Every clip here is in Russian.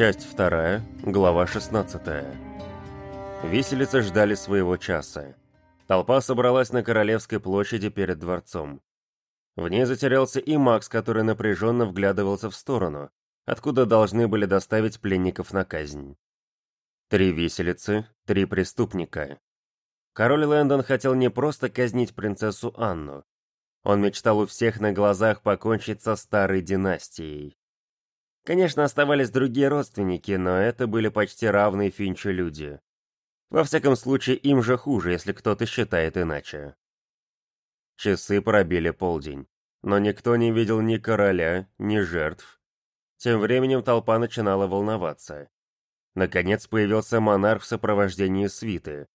Часть вторая, глава 16. Виселицы ждали своего часа. Толпа собралась на Королевской площади перед дворцом. В ней затерялся и Макс, который напряженно вглядывался в сторону, откуда должны были доставить пленников на казнь. Три виселицы, три преступника. Король Лэндон хотел не просто казнить принцессу Анну. Он мечтал у всех на глазах покончить со старой династией. Конечно, оставались другие родственники, но это были почти равные Финчу люди. Во всяком случае, им же хуже, если кто-то считает иначе. Часы пробили полдень, но никто не видел ни короля, ни жертв. Тем временем толпа начинала волноваться. Наконец появился монарх в сопровождении свиты,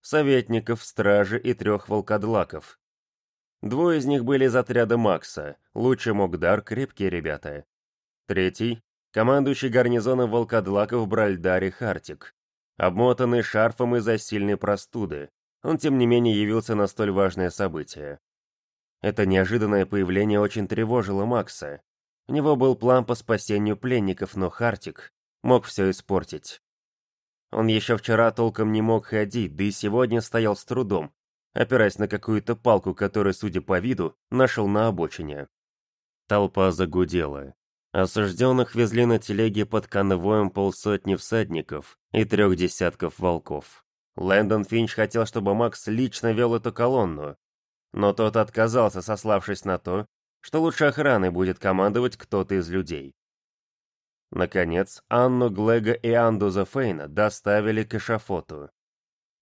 советников, стражи и трех волкодлаков. Двое из них были из отряда Макса, Лучше Могдар, крепкие ребята. Третий — командующий гарнизоном волкодлаков Бральдари Хартик, обмотанный шарфом из-за сильной простуды. Он, тем не менее, явился на столь важное событие. Это неожиданное появление очень тревожило Макса. У него был план по спасению пленников, но Хартик мог все испортить. Он еще вчера толком не мог ходить, да и сегодня стоял с трудом, опираясь на какую-то палку, которую, судя по виду, нашел на обочине. Толпа загудела. Осужденных везли на телеге под конвоем полсотни всадников и трех десятков волков. Лэндон Финч хотел, чтобы Макс лично вел эту колонну, но тот отказался, сославшись на то, что лучше охраны будет командовать кто-то из людей. Наконец, Анну Глега и Андуза Фейна доставили к эшафоту.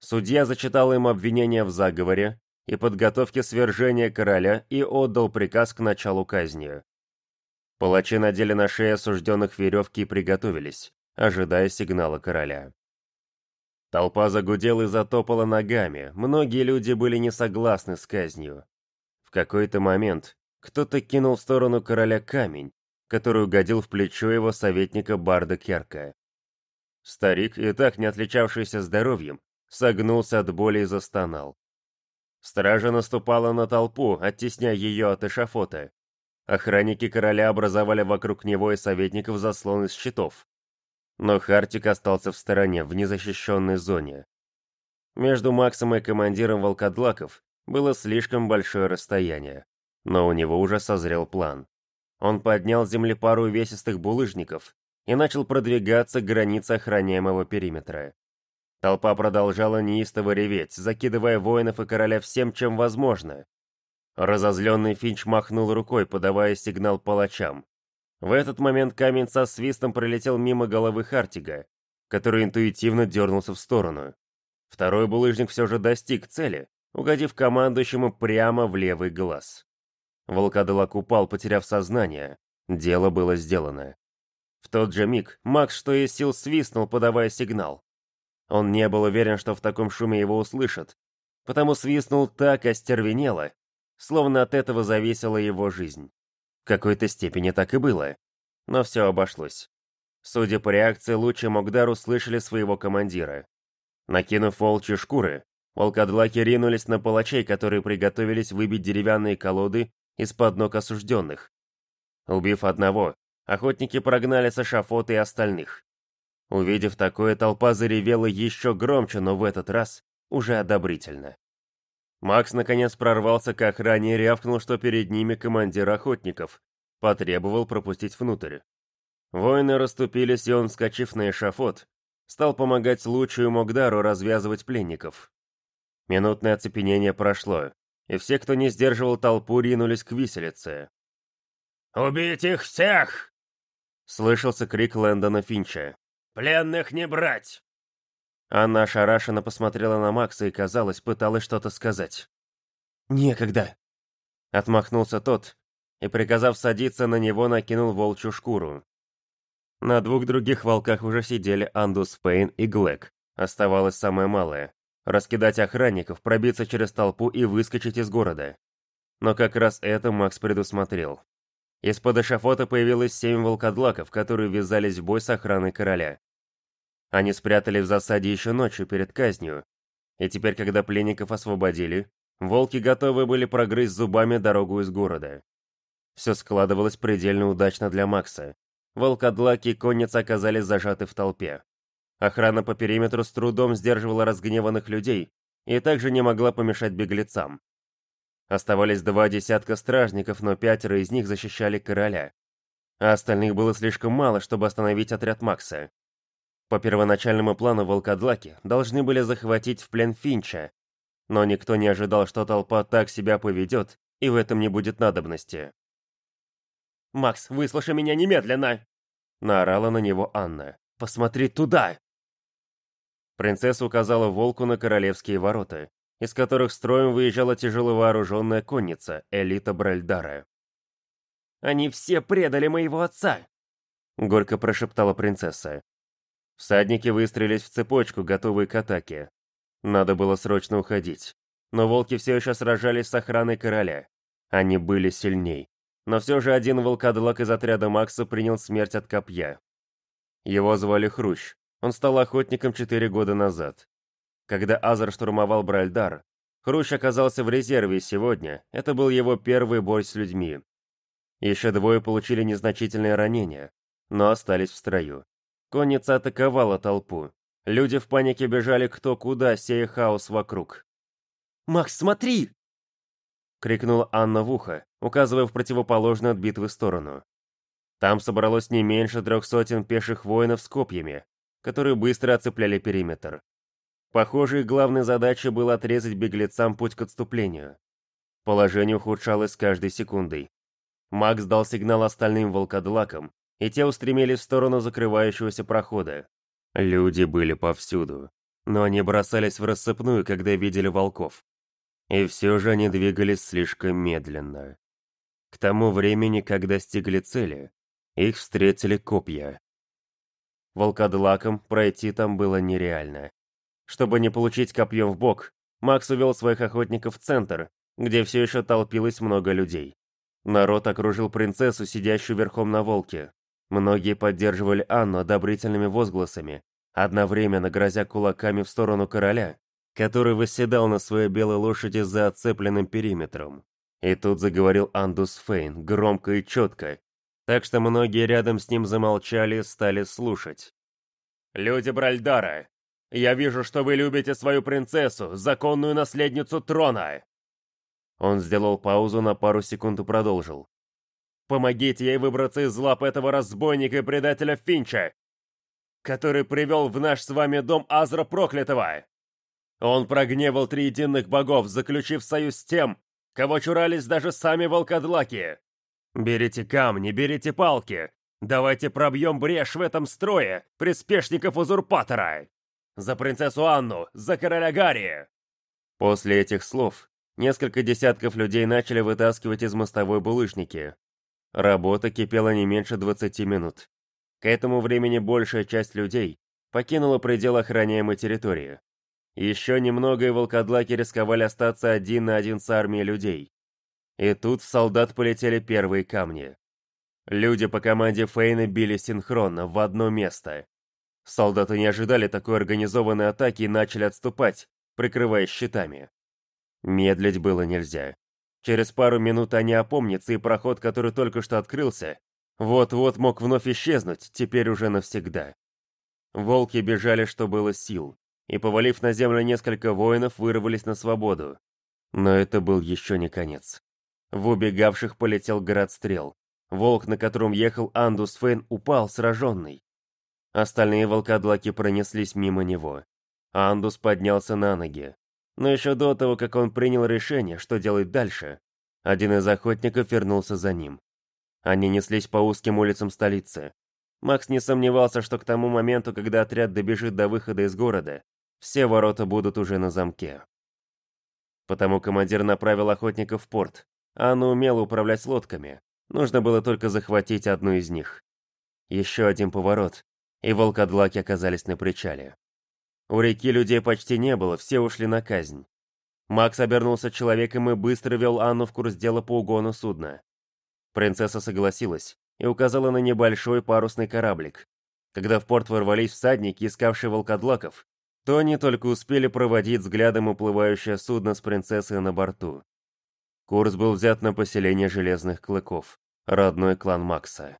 Судья зачитал им обвинения в заговоре и подготовке свержения короля и отдал приказ к началу казни. Палачи надели на шеи осужденных веревки и приготовились, ожидая сигнала короля. Толпа загудела и затопала ногами, многие люди были не согласны с казнью. В какой-то момент кто-то кинул в сторону короля камень, который угодил в плечо его советника Барда Керка. Старик, и так не отличавшийся здоровьем, согнулся от боли и застонал. Стража наступала на толпу, оттесняя ее от эшафота. Охранники короля образовали вокруг него и советников заслон из щитов. Но Хартик остался в стороне, в незащищенной зоне. Между Максом и командиром волкодлаков было слишком большое расстояние, но у него уже созрел план. Он поднял с земли пару увесистых булыжников и начал продвигаться к границе охраняемого периметра. Толпа продолжала неистово реветь, закидывая воинов и короля всем, чем возможно, Разозленный Финч махнул рукой, подавая сигнал палачам. В этот момент камень со свистом пролетел мимо головы Хартига, который интуитивно дернулся в сторону. Второй булыжник все же достиг цели, угодив командующему прямо в левый глаз. Волкодлак упал, потеряв сознание. Дело было сделано. В тот же миг Макс, что из сил, свистнул, подавая сигнал. Он не был уверен, что в таком шуме его услышат, потому свистнул так остервенело, словно от этого зависела его жизнь. В какой-то степени так и было. Но все обошлось. Судя по реакции, Лучи Могдар услышали своего командира. Накинув волчьи шкуры, волкодлаки ринулись на палачей, которые приготовились выбить деревянные колоды из-под ног осужденных. Убив одного, охотники прогнали с эшафота и остальных. Увидев такое, толпа заревела еще громче, но в этот раз уже одобрительно. Макс наконец прорвался к охране и рявкнул, что перед ними командир охотников. Потребовал пропустить внутрь. Воины расступились, и он, вскочив на эшафот, стал помогать случаю Могдару развязывать пленников. Минутное оцепенение прошло, и все, кто не сдерживал толпу, ринулись к виселице. «Убить их всех!» — слышался крик Лэндона Финча. «Пленных не брать!» Анна ошарашенно посмотрела на Макса и, казалось, пыталась что-то сказать. «Некогда!» Отмахнулся тот и, приказав садиться на него, накинул волчью шкуру. На двух других волках уже сидели Андус Фейн и Глэк. Оставалось самое малое — раскидать охранников, пробиться через толпу и выскочить из города. Но как раз это Макс предусмотрел. Из-под эшафота появилось семь волкодлаков, которые ввязались в бой с охраной короля. Они спрятали в засаде еще ночью перед казнью, и теперь, когда пленников освободили, волки готовы были прогрызть зубами дорогу из города. Все складывалось предельно удачно для Макса. волкодлаки и конница оказались зажаты в толпе. Охрана по периметру с трудом сдерживала разгневанных людей и также не могла помешать беглецам. Оставались два десятка стражников, но пятеро из них защищали короля. А остальных было слишком мало, чтобы остановить отряд Макса. По первоначальному плану волкодлаки должны были захватить в плен Финча, но никто не ожидал, что толпа так себя поведет, и в этом не будет надобности. «Макс, выслушай меня немедленно!» Наорала на него Анна. «Посмотри туда!» Принцесса указала волку на королевские ворота, из которых строем выезжала тяжело вооруженная конница, элита Бральдара. «Они все предали моего отца!» Горько прошептала принцесса. Всадники выстроились в цепочку, готовые к атаке. Надо было срочно уходить. Но волки все еще сражались с охраной короля. Они были сильней. Но все же один волкодлак из отряда Макса принял смерть от копья. Его звали Хрущ. Он стал охотником четыре года назад. Когда Азар штурмовал Бральдар, Хрущ оказался в резерве сегодня это был его первый бой с людьми. Еще двое получили незначительные ранения, но остались в строю. Конница атаковала толпу. Люди в панике бежали кто куда, сея хаос вокруг. «Макс, смотри!» — крикнула Анна в ухо, указывая в противоположную от битвы сторону. Там собралось не меньше трех сотен пеших воинов с копьями, которые быстро оцепляли периметр. Похоже, их главной задачей было отрезать беглецам путь к отступлению. Положение ухудшалось с каждой секундой. Макс дал сигнал остальным волкодлакам, и те устремились в сторону закрывающегося прохода. Люди были повсюду, но они бросались в рассыпную, когда видели волков. И все же они двигались слишком медленно. К тому времени, когда достигли цели, их встретили копья. Волкодлакам пройти там было нереально. Чтобы не получить копьем в бок, Макс увел своих охотников в центр, где все еще толпилось много людей. Народ окружил принцессу, сидящую верхом на волке. Многие поддерживали Анну одобрительными возгласами, одновременно грозя кулаками в сторону короля, который восседал на своей белой лошади за оцепленным периметром. И тут заговорил Андус Фейн, громко и четко, так что многие рядом с ним замолчали и стали слушать. «Люди Бральдара, я вижу, что вы любите свою принцессу, законную наследницу трона!» Он сделал паузу на пару секунд и продолжил. Помогите ей выбраться из лап этого разбойника и предателя Финча, который привел в наш с вами дом Азра Проклятого. Он прогневал триединных богов, заключив союз с тем, кого чурались даже сами волкодлаки. Берите камни, берите палки. Давайте пробьем брешь в этом строе приспешников узурпатора. За принцессу Анну, за короля Гарри. После этих слов несколько десятков людей начали вытаскивать из мостовой булыжники, Работа кипела не меньше 20 минут. К этому времени большая часть людей покинула предел охраняемой территории. Еще немного и волкодлаки рисковали остаться один на один с армией людей. И тут в солдат полетели первые камни. Люди по команде Фейна били синхронно, в одно место. Солдаты не ожидали такой организованной атаки и начали отступать, прикрываясь щитами. Медлить было нельзя. Через пару минут они опомнятся, и проход, который только что открылся, вот-вот мог вновь исчезнуть, теперь уже навсегда. Волки бежали, что было сил, и, повалив на землю несколько воинов, вырвались на свободу. Но это был еще не конец. В убегавших полетел град стрел. Волк, на котором ехал Андус Фейн, упал, сраженный. Остальные волкодлаки пронеслись мимо него. Андус поднялся на ноги. Но еще до того, как он принял решение, что делать дальше, один из охотников вернулся за ним. Они неслись по узким улицам столицы. Макс не сомневался, что к тому моменту, когда отряд добежит до выхода из города, все ворота будут уже на замке. Потому командир направил охотников в порт, а она умела управлять лодками. Нужно было только захватить одну из них. Еще один поворот, и волкодлаки оказались на причале. У реки людей почти не было, все ушли на казнь. Макс обернулся человеком и быстро вел Анну в курс дела по угону судна. Принцесса согласилась и указала на небольшой парусный кораблик. Когда в порт ворвались всадники, искавшие волкодлаков, то они только успели проводить взглядом уплывающее судно с принцессой на борту. Курс был взят на поселение Железных Клыков, родной клан Макса.